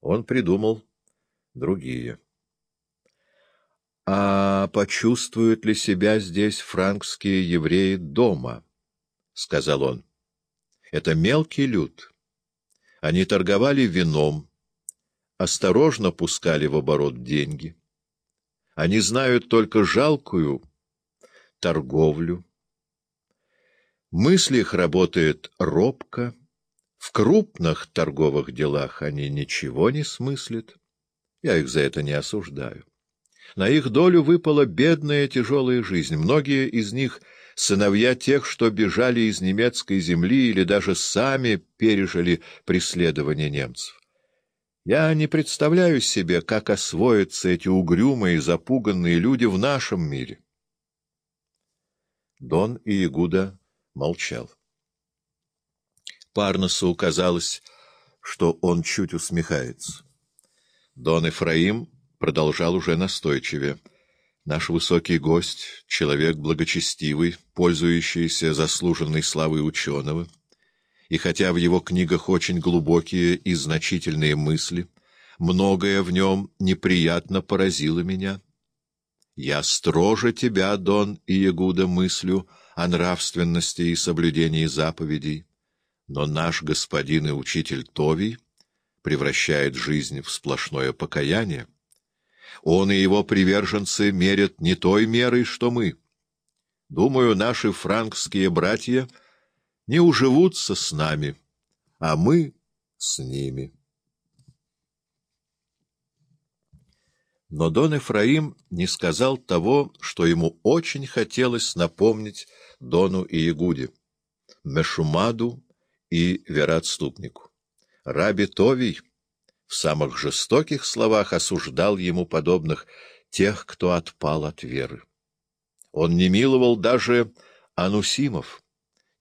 Он придумал другие. «А почувствуют ли себя здесь франкские евреи дома?» — сказал он. «Это мелкий люд. Они торговали вином, осторожно пускали в оборот деньги. Они знают только жалкую торговлю. Мысли их работают робко, в крупных торговых делах они ничего не смыслят. Я их за это не осуждаю. На их долю выпала бедная тяжелая жизнь. Многие из них — сыновья тех, что бежали из немецкой земли или даже сами пережили преследование немцев. Я не представляю себе, как освоятся эти угрюмые, запуганные люди в нашем мире. Дон Иегуда молчал. Парносу казалось, что он чуть усмехается. Дон Эфраим продолжал уже настойчивее. Наш высокий гость — человек благочестивый, пользующийся заслуженной славой ученого — и хотя в его книгах очень глубокие и значительные мысли, многое в нем неприятно поразило меня. Я строже тебя, Дон Иегуда, мыслю о нравственности и соблюдении заповедей, но наш господин и учитель Товий превращает жизнь в сплошное покаяние. Он и его приверженцы мерят не той мерой, что мы. Думаю, наши франкские братья — не уживутся с нами, а мы с ними. Но Дон Эфраим не сказал того, что ему очень хотелось напомнить Дону и Ягуде, Мешумаду и Вероотступнику. Раби Товий в самых жестоких словах осуждал ему подобных тех, кто отпал от веры. Он не миловал даже Анусимов,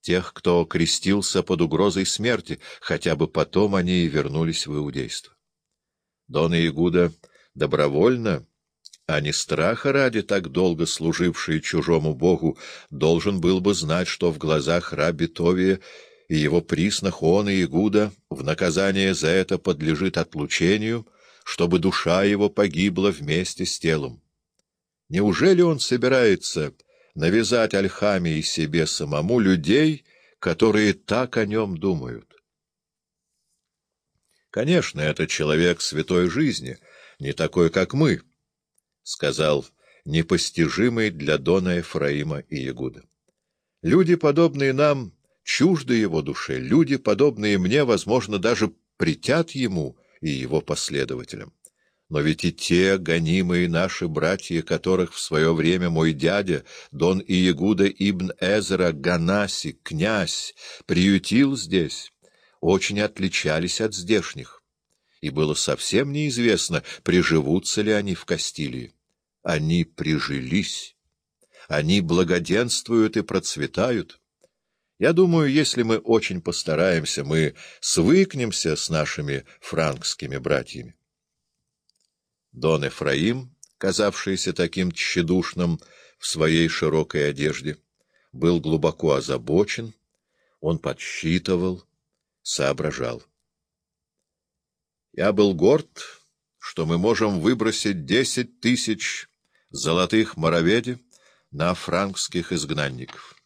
тех, кто крестился под угрозой смерти, хотя бы потом они и вернулись в иудейство. Дон Иегуда добровольно, а не страха ради, так долго служивший чужому богу, должен был бы знать, что в глазах раби Товия и его приснах он и Игуда в наказание за это подлежит отлучению, чтобы душа его погибла вместе с телом. Неужели он собирается навязать Альхамии себе самому людей, которые так о нем думают. Конечно, это человек святой жизни, не такой, как мы, — сказал непостижимый для Дона Ефраима и Ягуда. Люди, подобные нам, чужды его душе, люди, подобные мне, возможно, даже притят ему и его последователям. Но ведь и те гонимые наши братья, которых в свое время мой дядя, Дон Иегуда ибн Эзера Ганаси, князь, приютил здесь, очень отличались от здешних. И было совсем неизвестно, приживутся ли они в Кастилии. Они прижились. Они благоденствуют и процветают. Я думаю, если мы очень постараемся, мы свыкнемся с нашими франкскими братьями. Дон Эфраим, казавшийся таким тщедушным в своей широкой одежде, был глубоко озабочен, он подсчитывал, соображал. Я был горд, что мы можем выбросить десять тысяч золотых мороведи на франкских изгнанников.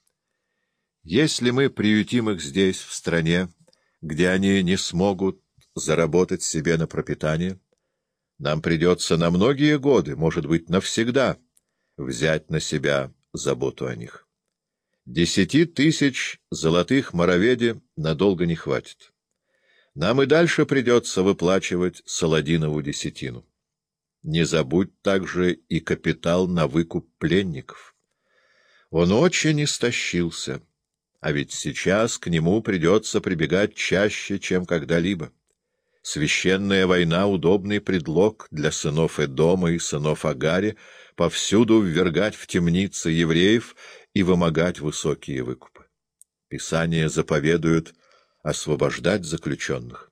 Если мы приютим их здесь, в стране, где они не смогут заработать себе на пропитание, нам придется на многие годы, может быть, навсегда, взять на себя заботу о них. Десяти тысяч золотых мороведи надолго не хватит. Нам и дальше придется выплачивать Саладинову десятину. Не забудь также и капитал на выкуп пленников. Он очень истощился, а ведь сейчас к нему придется прибегать чаще, чем когда-либо. Священная война — удобный предлог для сынов Эдома и сынов Агари повсюду ввергать в темницы евреев и вымогать высокие выкупы. Писание заповедует освобождать заключенных.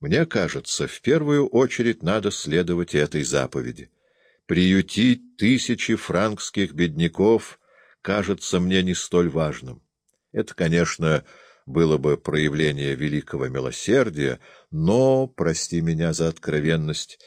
Мне кажется, в первую очередь надо следовать этой заповеди. Приютить тысячи франкских бедняков кажется мне не столь важным. Это, конечно, было бы проявление великого милосердия, но, прости меня за откровенность,